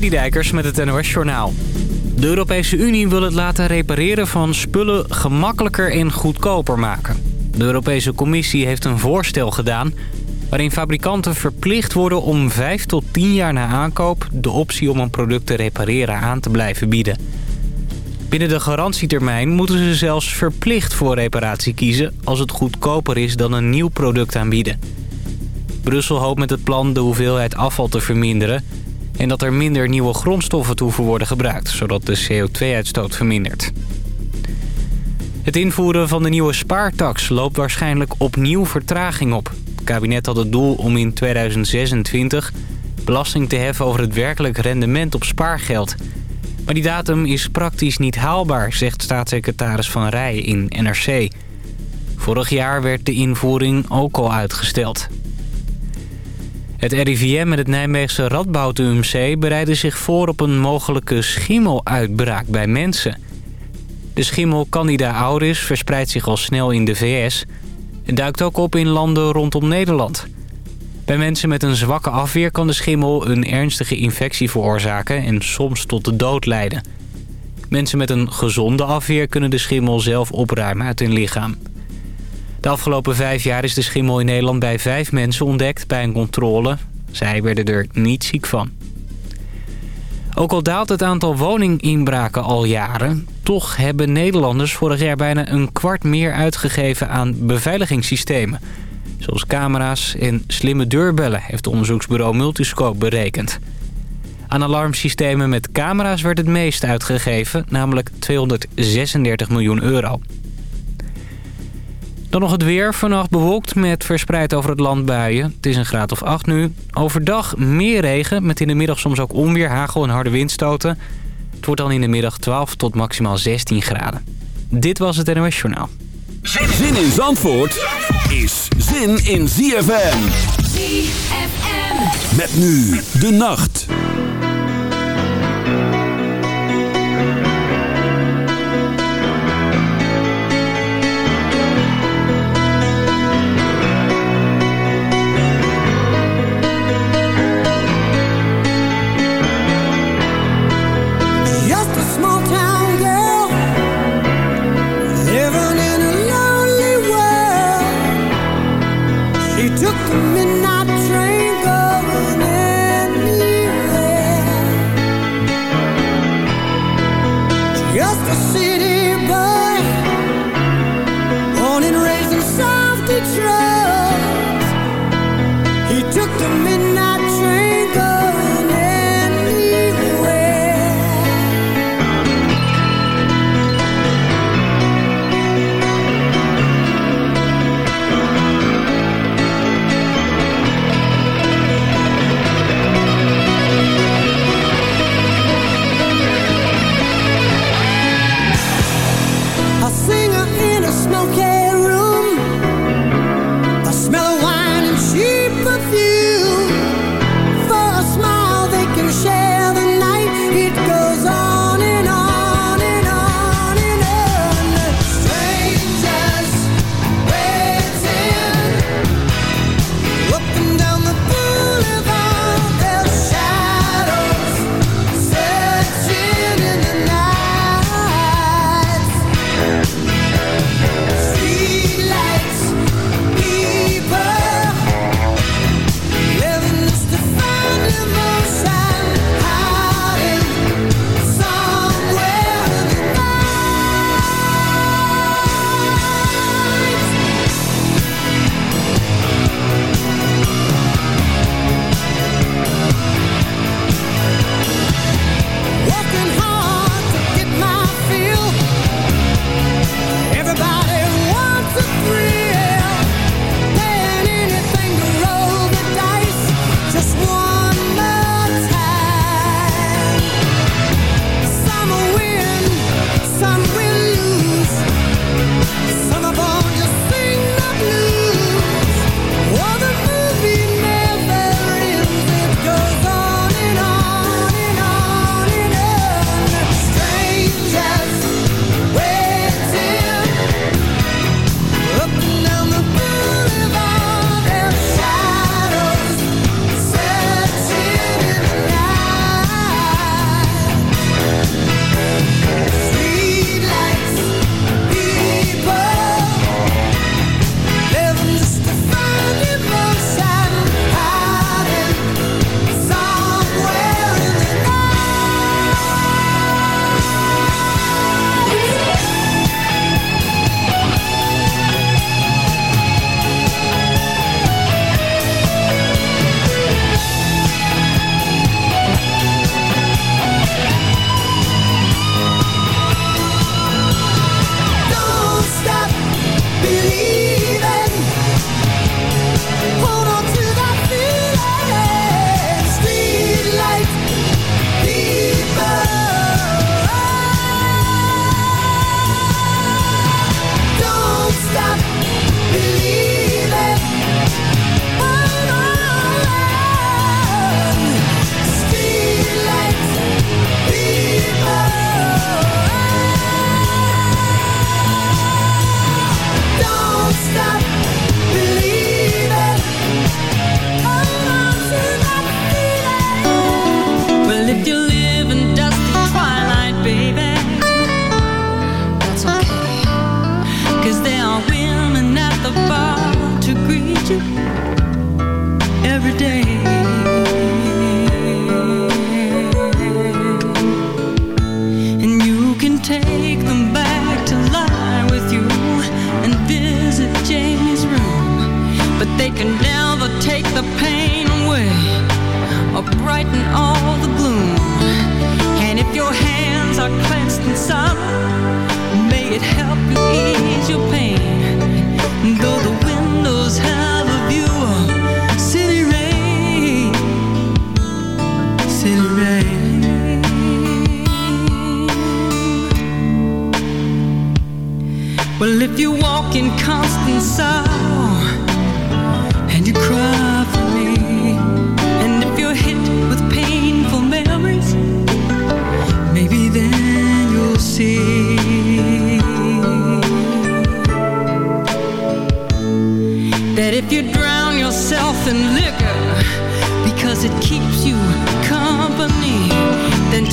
Dijkers met het NOS Journaal. De Europese Unie wil het laten repareren van spullen gemakkelijker en goedkoper maken. De Europese Commissie heeft een voorstel gedaan... waarin fabrikanten verplicht worden om 5 tot 10 jaar na aankoop... de optie om een product te repareren aan te blijven bieden. Binnen de garantietermijn moeten ze zelfs verplicht voor reparatie kiezen... als het goedkoper is dan een nieuw product aanbieden. Brussel hoopt met het plan de hoeveelheid afval te verminderen en dat er minder nieuwe grondstoffen toe worden gebruikt... zodat de CO2-uitstoot vermindert. Het invoeren van de nieuwe spaartax loopt waarschijnlijk opnieuw vertraging op. Het kabinet had het doel om in 2026 belasting te heffen over het werkelijk rendement op spaargeld. Maar die datum is praktisch niet haalbaar, zegt staatssecretaris Van Rij in NRC. Vorig jaar werd de invoering ook al uitgesteld. Het RIVM en het Nijmeegse Radboud UMC bereiden zich voor op een mogelijke schimmeluitbraak bij mensen. De schimmel Candida auris verspreidt zich al snel in de VS... en duikt ook op in landen rondom Nederland. Bij mensen met een zwakke afweer kan de schimmel een ernstige infectie veroorzaken... en soms tot de dood leiden. Mensen met een gezonde afweer kunnen de schimmel zelf opruimen uit hun lichaam. De afgelopen vijf jaar is de schimmel in Nederland bij vijf mensen ontdekt bij een controle. Zij werden er niet ziek van. Ook al daalt het aantal woninginbraken al jaren... toch hebben Nederlanders vorig jaar bijna een kwart meer uitgegeven aan beveiligingssystemen. Zoals camera's en slimme deurbellen heeft onderzoeksbureau Multiscope berekend. Aan alarmsystemen met camera's werd het meest uitgegeven, namelijk 236 miljoen euro. Dan nog het weer. Vannacht bewolkt met verspreid over het land buien. Het is een graad of 8 nu. Overdag meer regen met in de middag soms ook onweer, hagel en harde windstoten. Het wordt dan in de middag 12 tot maximaal 16 graden. Dit was het NOS Journaal. Zin in Zandvoort is zin in ZFM. ZFM. Met nu de nacht.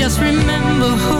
just remember who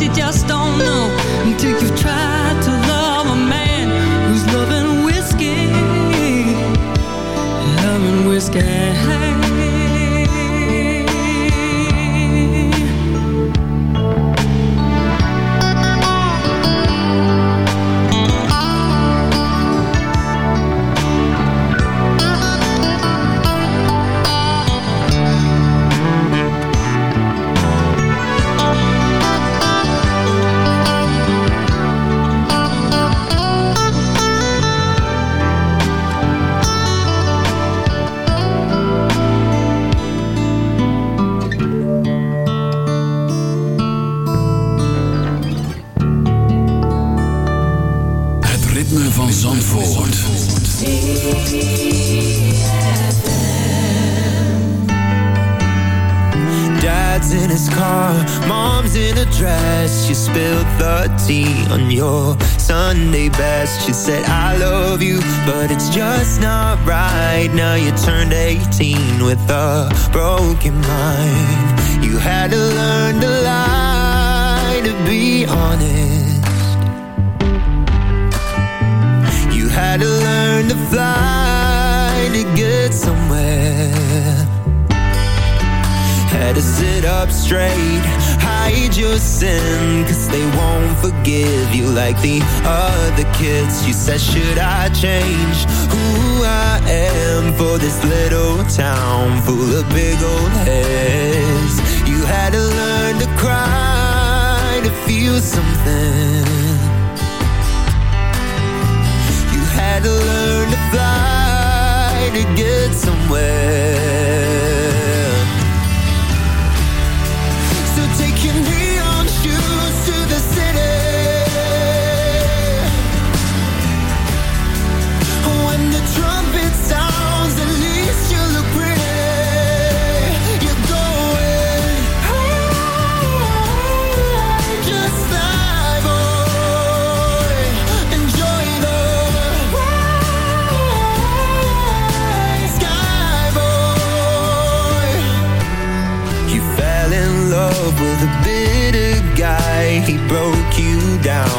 it just with a broken mind. You had to learn to lie to be honest. You had to learn to fly to get somewhere. Had to sit up straight, hide your sin, cause they won't forgive you like the other kids. You said, Should I change? I am for this little town full of big old heads. You had to learn to cry to feel something. You had to learn to fly to get somewhere.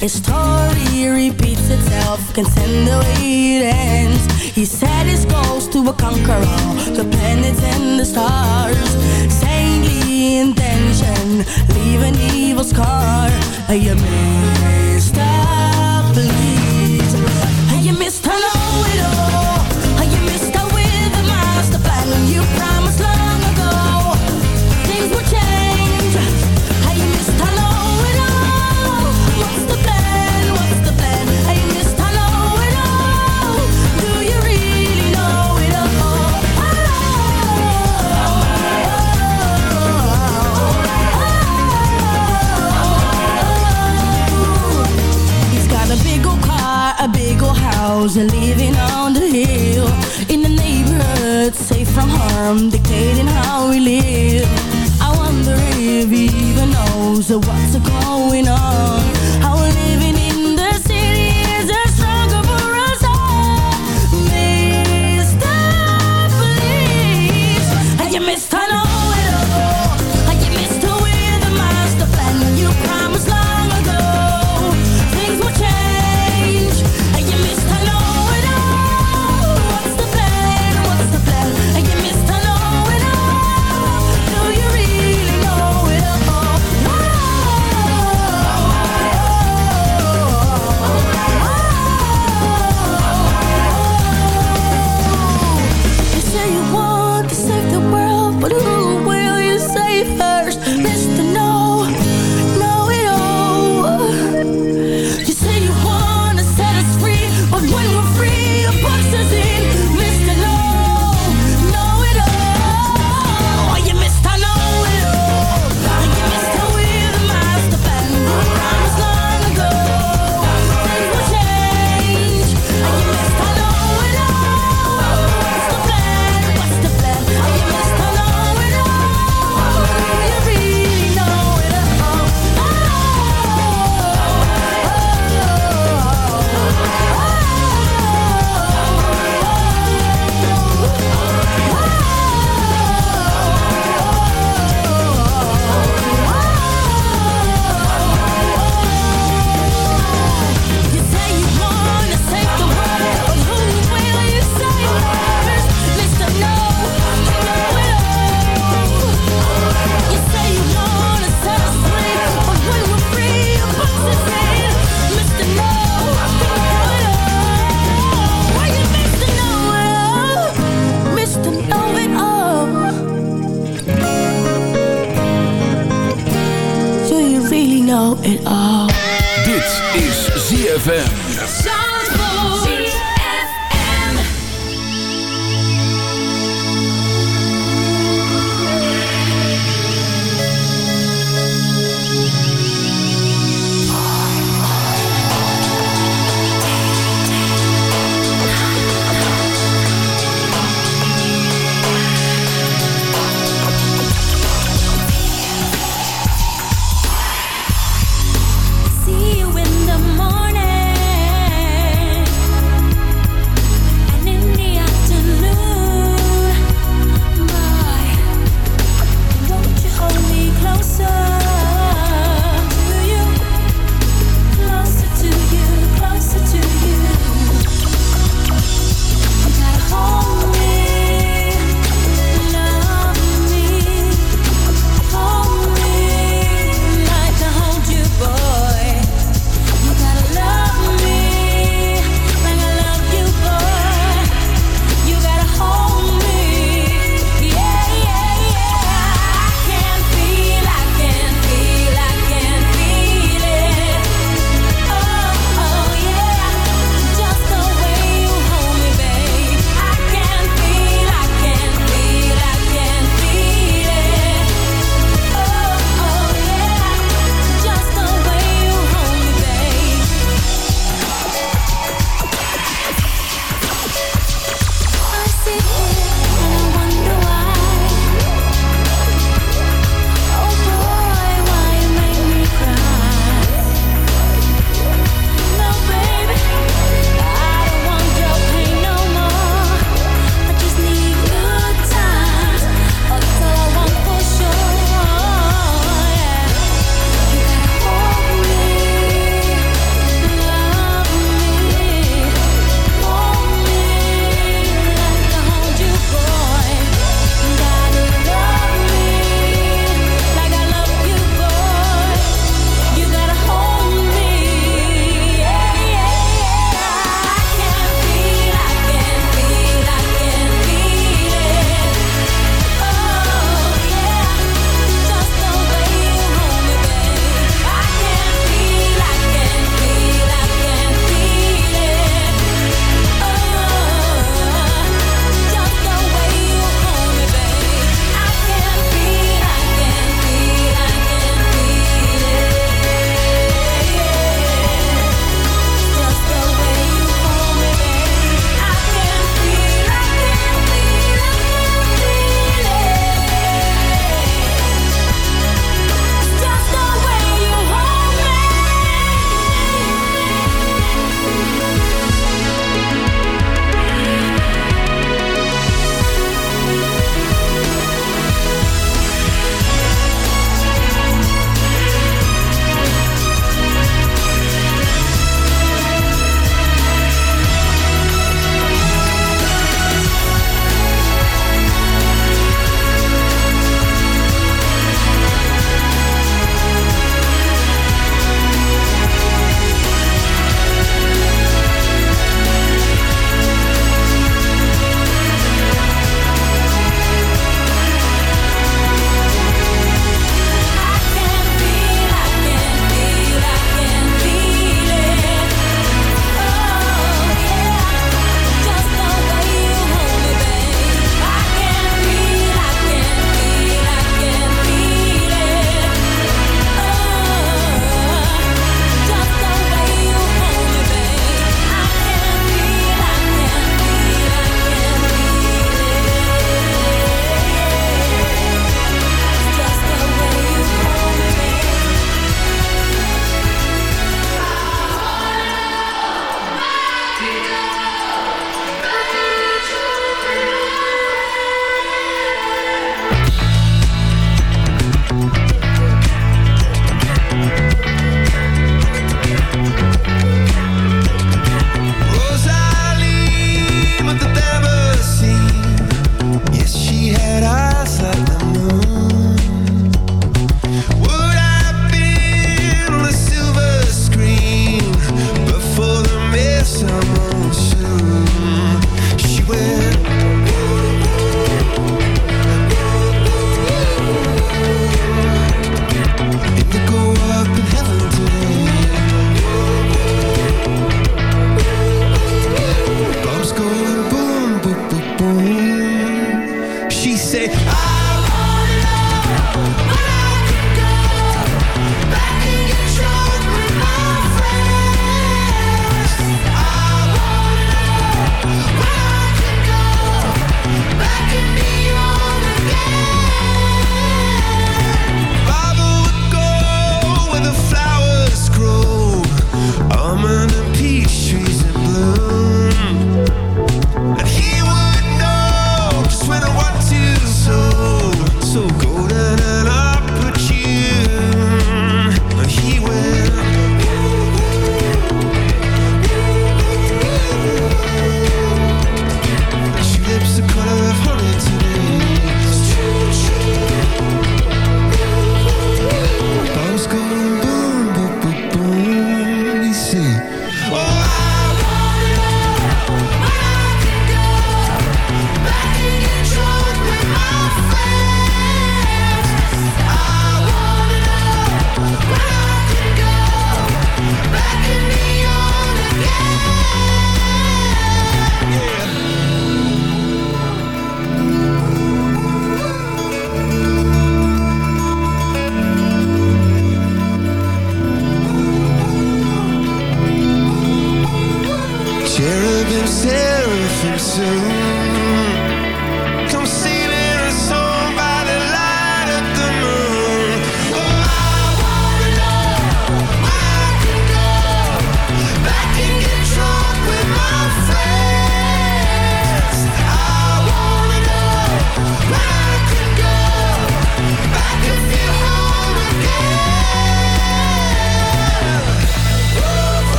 His story repeats itself, can contend the way it ends. He set his goals to conquer all the planets and the stars. Saintly intention, leave an evil scar. A amazed Those that living on the hill. In the neighborhood, safe from harm Dictating how we live. I wonder if he even knows What's going